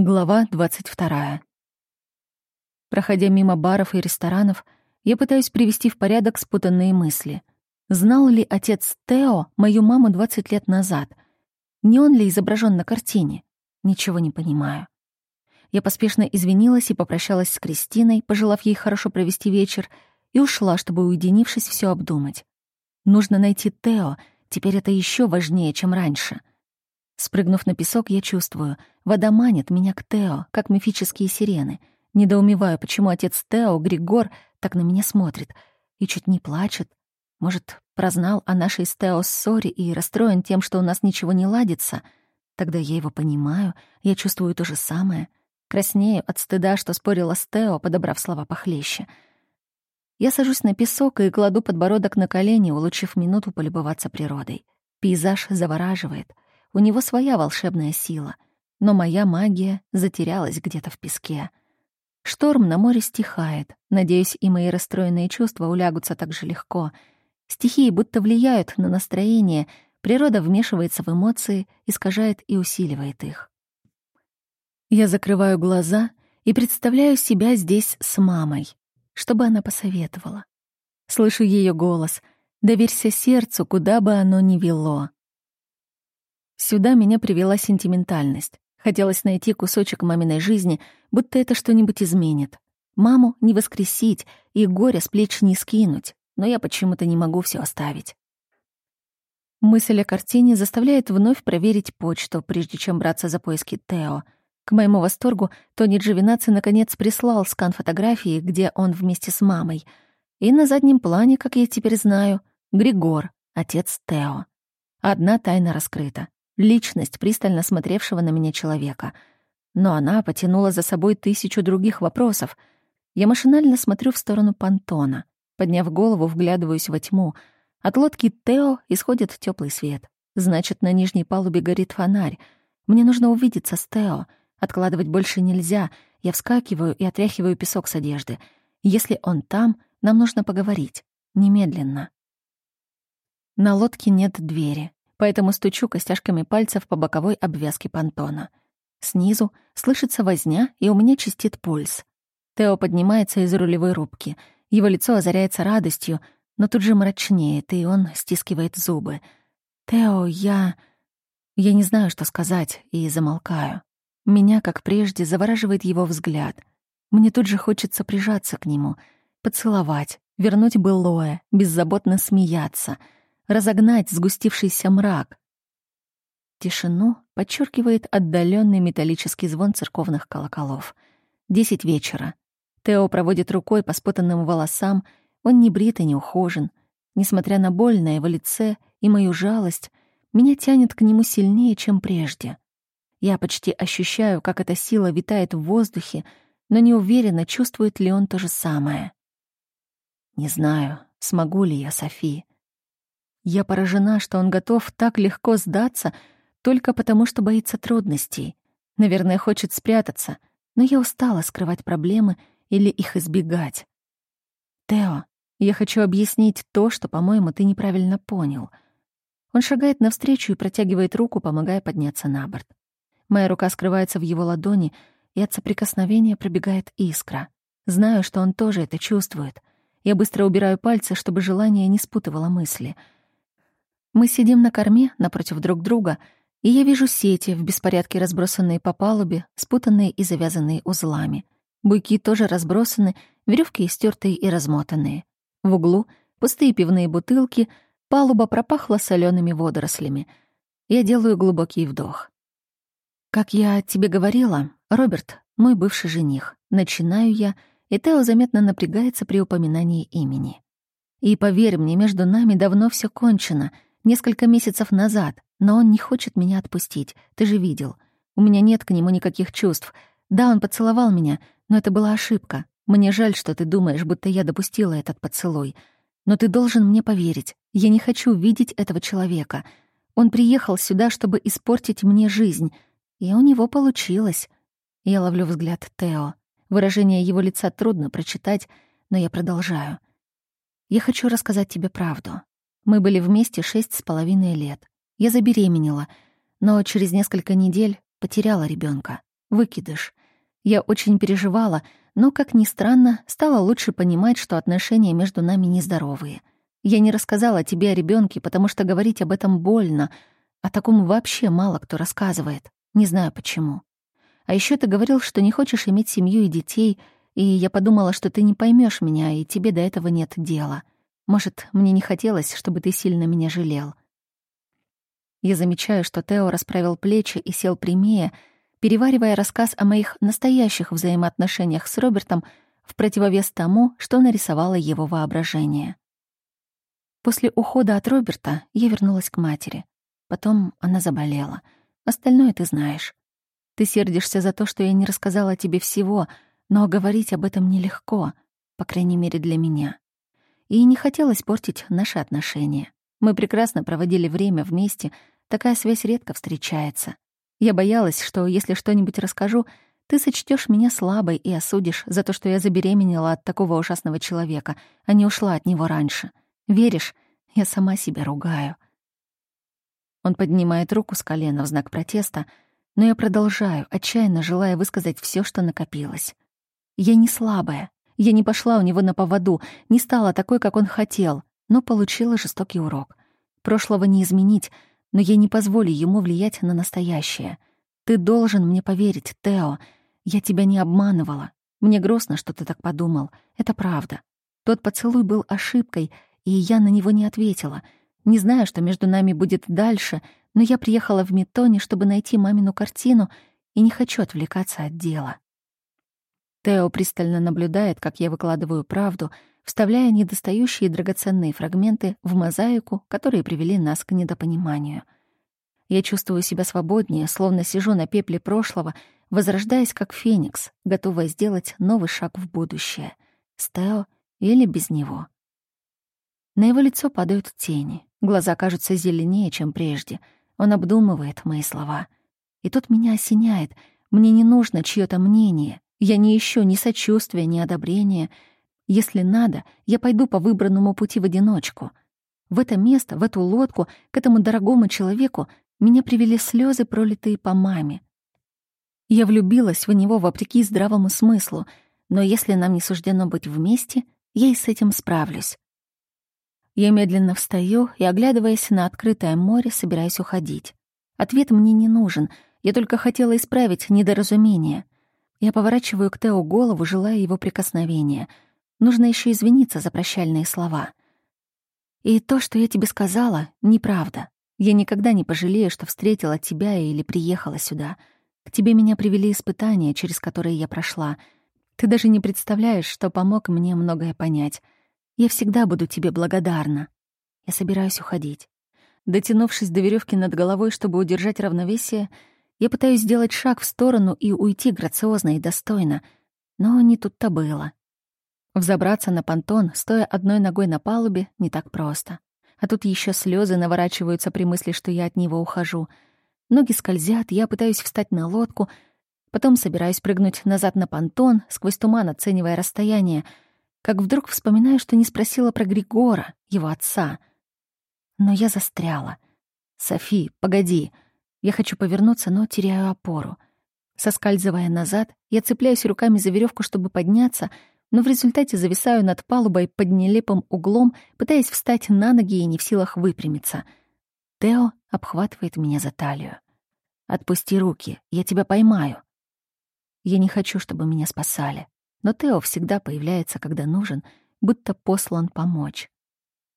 Глава 22. Проходя мимо баров и ресторанов, я пытаюсь привести в порядок спутанные мысли. Знал ли отец Тео мою маму 20 лет назад? Не он ли изображен на картине? Ничего не понимаю. Я поспешно извинилась и попрощалась с Кристиной, пожелав ей хорошо провести вечер, и ушла, чтобы, уединившись, все обдумать. Нужно найти Тео, теперь это еще важнее, чем раньше — Спрыгнув на песок, я чувствую, вода манит меня к Тео, как мифические сирены. Недоумеваю, почему отец Тео, Григор, так на меня смотрит и чуть не плачет. Может, прознал о нашей с Тео ссоре и расстроен тем, что у нас ничего не ладится? Тогда я его понимаю, я чувствую то же самое. Краснею от стыда, что спорила с Тео, подобрав слова похлеще. Я сажусь на песок и кладу подбородок на колени, улучив минуту полюбоваться природой. Пейзаж завораживает — у него своя волшебная сила, но моя магия затерялась где-то в песке. Шторм на море стихает. Надеюсь, и мои расстроенные чувства улягутся так же легко. Стихии будто влияют на настроение, природа вмешивается в эмоции, искажает и усиливает их. Я закрываю глаза и представляю себя здесь с мамой. Что бы она посоветовала? Слышу ее голос. Доверься сердцу, куда бы оно ни вело. Сюда меня привела сентиментальность. Хотелось найти кусочек маминой жизни, будто это что-нибудь изменит. Маму не воскресить и горе с плеч не скинуть, но я почему-то не могу все оставить. Мысль о картине заставляет вновь проверить почту, прежде чем браться за поиски Тео. К моему восторгу Тони Джовинаци наконец прислал скан фотографии, где он вместе с мамой. И на заднем плане, как я теперь знаю, Григор, отец Тео. Одна тайна раскрыта личность пристально смотревшего на меня человека. Но она потянула за собой тысячу других вопросов. Я машинально смотрю в сторону понтона. Подняв голову, вглядываюсь во тьму. От лодки Тео исходит теплый свет. Значит, на нижней палубе горит фонарь. Мне нужно увидеться с Тео. Откладывать больше нельзя. Я вскакиваю и отряхиваю песок с одежды. Если он там, нам нужно поговорить. Немедленно. На лодке нет двери поэтому стучу костяшками пальцев по боковой обвязке понтона. Снизу слышится возня, и у меня чистит пульс. Тео поднимается из рулевой рубки. Его лицо озаряется радостью, но тут же мрачнеет, и он стискивает зубы. «Тео, я...» Я не знаю, что сказать, и замолкаю. Меня, как прежде, завораживает его взгляд. Мне тут же хочется прижаться к нему, поцеловать, вернуть былое, беззаботно смеяться — разогнать сгустившийся мрак. Тишину подчеркивает отдаленный металлический звон церковных колоколов. Десять вечера. Тео проводит рукой по спутанным волосам, он не брит и не ухожен. Несмотря на боль на его лице и мою жалость, меня тянет к нему сильнее, чем прежде. Я почти ощущаю, как эта сила витает в воздухе, но не уверена, чувствует ли он то же самое. Не знаю, смогу ли я, Софи. Я поражена, что он готов так легко сдаться только потому, что боится трудностей. Наверное, хочет спрятаться, но я устала скрывать проблемы или их избегать. «Тео, я хочу объяснить то, что, по-моему, ты неправильно понял». Он шагает навстречу и протягивает руку, помогая подняться на борт. Моя рука скрывается в его ладони, и от соприкосновения пробегает искра. Знаю, что он тоже это чувствует. Я быстро убираю пальцы, чтобы желание не спутывало мысли — мы сидим на корме напротив друг друга, и я вижу сети в беспорядке разбросанные по палубе, спутанные и завязанные узлами. Буйки тоже разбросаны, веревки истертые и размотанные. В углу пустые пивные бутылки, палуба пропахла солеными водорослями. Я делаю глубокий вдох. Как я тебе говорила, Роберт — мой бывший жених. Начинаю я, и Тео заметно напрягается при упоминании имени. И поверь мне, между нами давно все кончено — Несколько месяцев назад, но он не хочет меня отпустить, ты же видел. У меня нет к нему никаких чувств. Да, он поцеловал меня, но это была ошибка. Мне жаль, что ты думаешь, будто я допустила этот поцелуй. Но ты должен мне поверить. Я не хочу видеть этого человека. Он приехал сюда, чтобы испортить мне жизнь. И у него получилось. Я ловлю взгляд Тео. Выражение его лица трудно прочитать, но я продолжаю. Я хочу рассказать тебе правду. Мы были вместе шесть с половиной лет. Я забеременела, но через несколько недель потеряла ребенка. Выкидыш. Я очень переживала, но, как ни странно, стала лучше понимать, что отношения между нами нездоровые. Я не рассказала тебе о ребенке, потому что говорить об этом больно. О таком вообще мало кто рассказывает. Не знаю почему. А еще ты говорил, что не хочешь иметь семью и детей, и я подумала, что ты не поймешь меня, и тебе до этого нет дела. Может, мне не хотелось, чтобы ты сильно меня жалел. Я замечаю, что Тео расправил плечи и сел прямее, переваривая рассказ о моих настоящих взаимоотношениях с Робертом в противовес тому, что нарисовало его воображение. После ухода от Роберта я вернулась к матери. Потом она заболела. Остальное ты знаешь. Ты сердишься за то, что я не рассказала тебе всего, но говорить об этом нелегко, по крайней мере для меня. И не хотелось портить наши отношения. Мы прекрасно проводили время вместе, такая связь редко встречается. Я боялась, что если что-нибудь расскажу, ты сочтешь меня слабой и осудишь за то, что я забеременела от такого ужасного человека, а не ушла от него раньше. Веришь? Я сама себя ругаю. Он поднимает руку с колена в знак протеста, но я продолжаю, отчаянно желая высказать все, что накопилось. Я не слабая. Я не пошла у него на поводу, не стала такой, как он хотел но получила жестокий урок. Прошлого не изменить, но я не позволю ему влиять на настоящее. Ты должен мне поверить, Тео. Я тебя не обманывала. Мне грустно, что ты так подумал. Это правда. Тот поцелуй был ошибкой, и я на него не ответила. Не знаю, что между нами будет дальше, но я приехала в Метоне, чтобы найти мамину картину, и не хочу отвлекаться от дела. Тео пристально наблюдает, как я выкладываю правду — вставляя недостающие драгоценные фрагменты в мозаику, которые привели нас к недопониманию. Я чувствую себя свободнее, словно сижу на пепле прошлого, возрождаясь как феникс, готовая сделать новый шаг в будущее. С Тео или без него. На его лицо падают тени. Глаза кажутся зеленее, чем прежде. Он обдумывает мои слова. И тут меня осеняет. Мне не нужно чьё-то мнение. Я не ищу ни сочувствия, ни одобрения — если надо, я пойду по выбранному пути в одиночку. В это место, в эту лодку, к этому дорогому человеку меня привели слезы, пролитые по маме. Я влюбилась в него вопреки здравому смыслу, но если нам не суждено быть вместе, я и с этим справлюсь. Я медленно встаю и, оглядываясь на открытое море, собираюсь уходить. Ответ мне не нужен, я только хотела исправить недоразумение. Я поворачиваю к Тео голову, желая его прикосновения — Нужно еще извиниться за прощальные слова. И то, что я тебе сказала, неправда. Я никогда не пожалею, что встретила тебя или приехала сюда. К тебе меня привели испытания, через которые я прошла. Ты даже не представляешь, что помог мне многое понять. Я всегда буду тебе благодарна. Я собираюсь уходить. Дотянувшись до веревки над головой, чтобы удержать равновесие, я пытаюсь сделать шаг в сторону и уйти грациозно и достойно, но не тут-то было. Взобраться на понтон, стоя одной ногой на палубе, не так просто. А тут еще слезы наворачиваются при мысли, что я от него ухожу. Ноги скользят, я пытаюсь встать на лодку, потом собираюсь прыгнуть назад на понтон, сквозь туман оценивая расстояние, как вдруг вспоминаю, что не спросила про Григора, его отца. Но я застряла. «Софи, погоди!» Я хочу повернуться, но теряю опору. Соскальзывая назад, я цепляюсь руками за веревку, чтобы подняться — но в результате зависаю над палубой под нелепым углом, пытаясь встать на ноги и не в силах выпрямиться. Тео обхватывает меня за талию. «Отпусти руки, я тебя поймаю». Я не хочу, чтобы меня спасали, но Тео всегда появляется, когда нужен, будто послан помочь.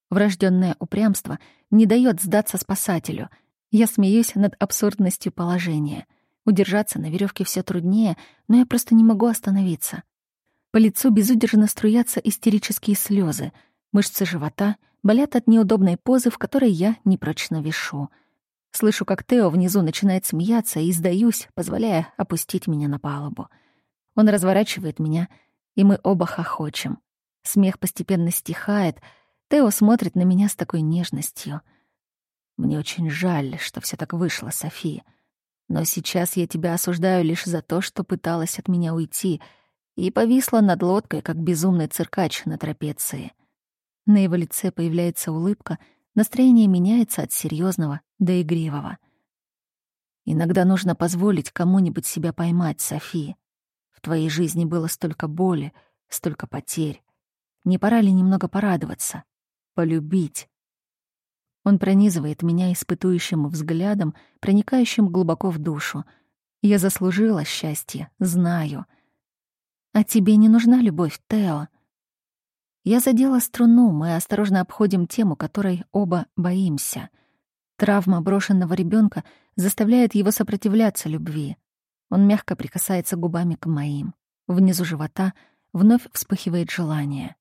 Врожденное упрямство не дает сдаться спасателю. Я смеюсь над абсурдностью положения. Удержаться на веревке все труднее, но я просто не могу остановиться. По лицу безудержно струятся истерические слезы. Мышцы живота болят от неудобной позы, в которой я непрочно вишу. Слышу, как Тео внизу начинает смеяться и сдаюсь, позволяя опустить меня на палубу. Он разворачивает меня, и мы оба хохочем. Смех постепенно стихает. Тео смотрит на меня с такой нежностью. Мне очень жаль, что все так вышло, София. Но сейчас я тебя осуждаю лишь за то, что пыталась от меня уйти — и повисла над лодкой, как безумный циркач на трапеции. На его лице появляется улыбка, настроение меняется от серьезного до игривого. Иногда нужно позволить кому-нибудь себя поймать, Софи. В твоей жизни было столько боли, столько потерь. Не пора ли немного порадоваться? Полюбить? Он пронизывает меня испытующим взглядом, проникающим глубоко в душу. Я заслужила счастье, знаю. А тебе не нужна любовь, Тео? Я задела струну, мы осторожно обходим тему, которой оба боимся. Травма брошенного ребенка заставляет его сопротивляться любви. Он мягко прикасается губами к моим. Внизу живота вновь вспыхивает желание.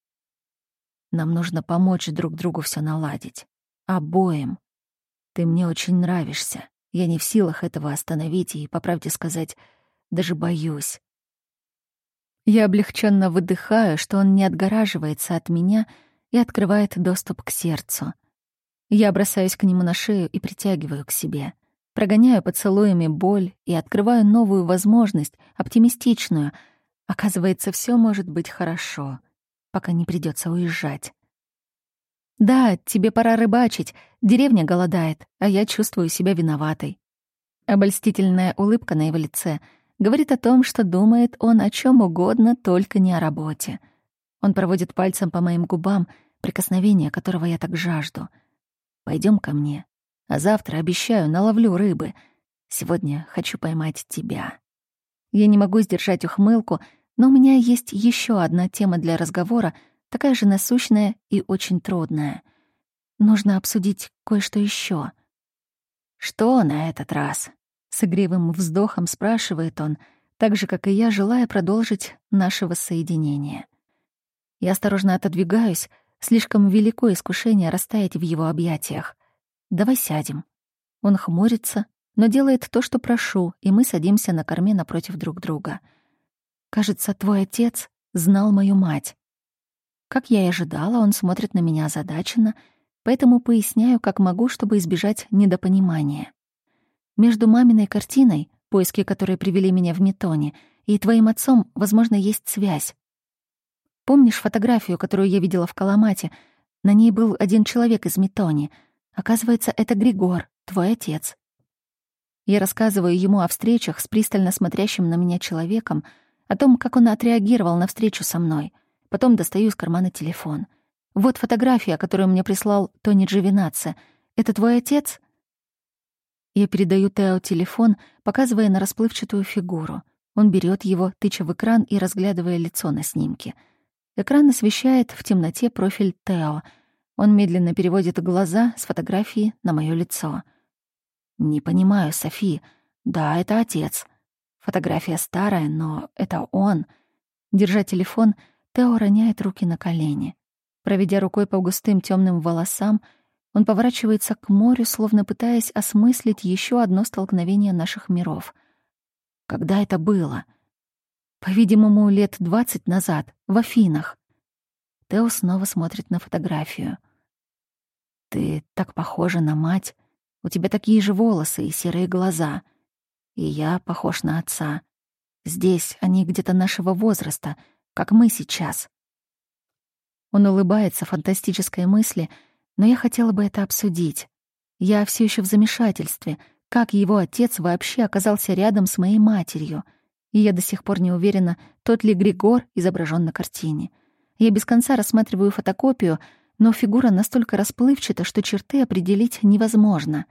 Нам нужно помочь друг другу все наладить. Обоим. Ты мне очень нравишься. Я не в силах этого остановить и, по правде сказать, даже боюсь. Я облегченно выдыхаю, что он не отгораживается от меня и открывает доступ к сердцу. Я бросаюсь к нему на шею и притягиваю к себе. Прогоняю поцелуями боль и открываю новую возможность, оптимистичную. Оказывается, все может быть хорошо, пока не придется уезжать. Да, тебе пора рыбачить, деревня голодает, а я чувствую себя виноватой. Обольстительная улыбка на его лице говорит о том, что думает он о чем угодно, только не о работе. Он проводит пальцем по моим губам, прикосновение которого я так жажду. Пойдем ко мне, а завтра, обещаю, наловлю рыбы. Сегодня хочу поймать тебя. Я не могу сдержать ухмылку, но у меня есть еще одна тема для разговора — такая же насущная и очень трудная. Нужно обсудить кое-что еще. «Что на этот раз?» — с игривым вздохом спрашивает он, так же, как и я, желая продолжить наше воссоединение. Я осторожно отодвигаюсь, слишком велико искушение растаять в его объятиях. «Давай сядем». Он хмурится, но делает то, что прошу, и мы садимся на корме напротив друг друга. «Кажется, твой отец знал мою мать. Как я и ожидала, он смотрит на меня озадаченно, поэтому поясняю, как могу, чтобы избежать недопонимания. Между маминой картиной, поиски которой привели меня в Метоне, и твоим отцом, возможно, есть связь. Помнишь фотографию, которую я видела в Каламате? На ней был один человек из Метони. Оказывается, это Григор, твой отец. Я рассказываю ему о встречах с пристально смотрящим на меня человеком, о том, как он отреагировал на встречу со мной. Потом достаю из кармана телефон. «Вот фотография, которую мне прислал Тони Дживинаце. Это твой отец?» Я передаю Тео телефон, показывая на расплывчатую фигуру. Он берет его, тыча в экран и разглядывая лицо на снимке. Экран освещает в темноте профиль Тео. Он медленно переводит глаза с фотографии на мое лицо. «Не понимаю, Софи. Да, это отец. Фотография старая, но это он». Держа телефон, Тео роняет руки на колени. Проведя рукой по густым темным волосам, он поворачивается к морю, словно пытаясь осмыслить еще одно столкновение наших миров. Когда это было? По-видимому, лет двадцать назад, в Афинах. Тео снова смотрит на фотографию. «Ты так похожа на мать. У тебя такие же волосы и серые глаза. И я похож на отца. Здесь они где-то нашего возраста — как мы сейчас. Он улыбается фантастической мысли, но я хотела бы это обсудить. Я все еще в замешательстве, как его отец вообще оказался рядом с моей матерью, и я до сих пор не уверена, тот ли Григор изображен на картине. Я без конца рассматриваю фотокопию, но фигура настолько расплывчата, что черты определить невозможно.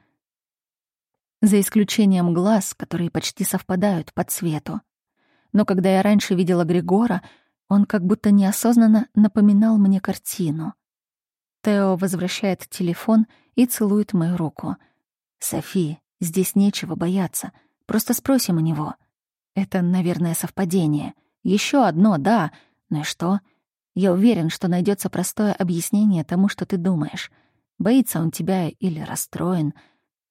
За исключением глаз, которые почти совпадают по цвету. Но когда я раньше видела Григора, он как будто неосознанно напоминал мне картину. Тео возвращает телефон и целует мою руку. «Софи, здесь нечего бояться. Просто спросим у него. Это, наверное, совпадение. Еще одно, да. Ну и что? Я уверен, что найдется простое объяснение тому, что ты думаешь. Боится он тебя или расстроен.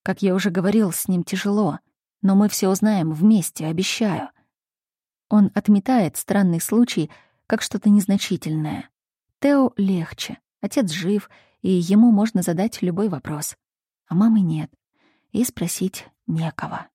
Как я уже говорил, с ним тяжело. Но мы все узнаем вместе, обещаю». Он отметает странный случай — как что-то незначительное. Тео легче, отец жив, и ему можно задать любой вопрос. А мамы нет, и спросить некого.